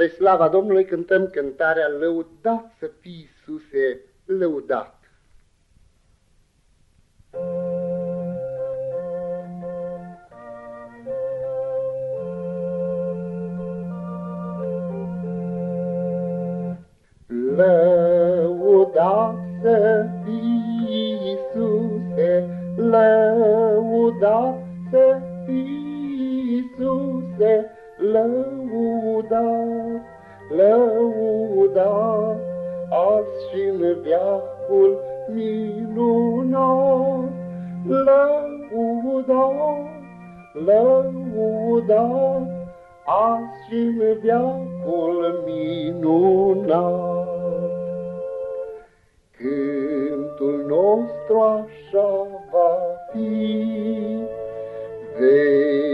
Spre slava Domnului cântăm cântarea Lăudat să fii Iisuse, lăudat. Lăudat să fii Iisuse, lăudat să fii Iisuse, lăudat, lăudat, azi și în veacul minunat, lăudat, lăudat, azi și în veacul minunat. Cântul nostru așa va fi,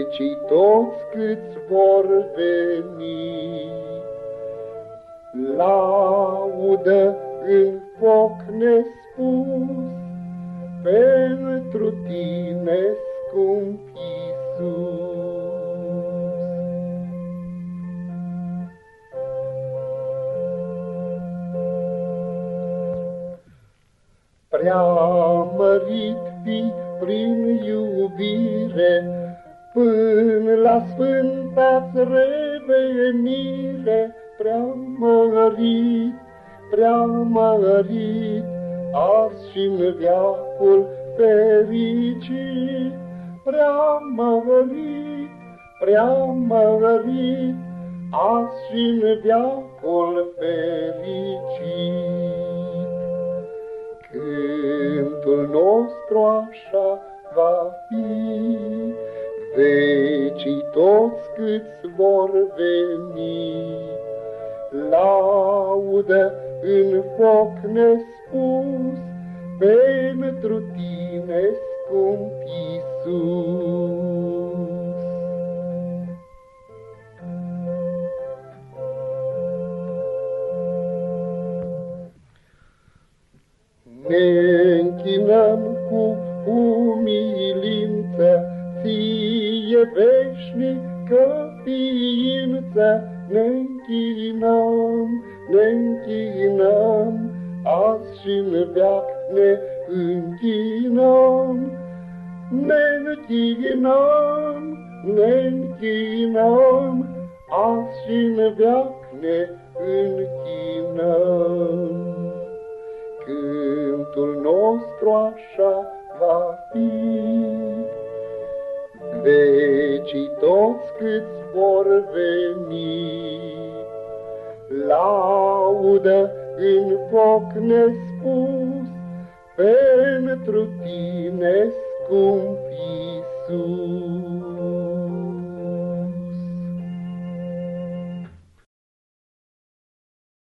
vecii toți câți vor veni. Laudă în foc nespus, pentru tine, scump Iisus. Prea mărit fi prin iubire, Până la sfânta-ți revenire, Prea mărit, prea mărit, Azi și-n veacul fericit, Prea mărit, prea mărit, Azi și-n veacul fericit. Cântul nostru așa va fi, toți câți vor veni, Laudă în foc nespus, Pentru tine, scump Iisus. Ne închinăm cu umilință, Ție veșnică ființă, Ne închinăm, ne închinăm, Azi și în veac ne închinăm. Ne închinăm, ne închinăm, Azi și în veac ne închinăm. Cântul nostru așa va fi. Toți câți vor veni, Laudă în foc nespus, Pentru tine, scump Iisus.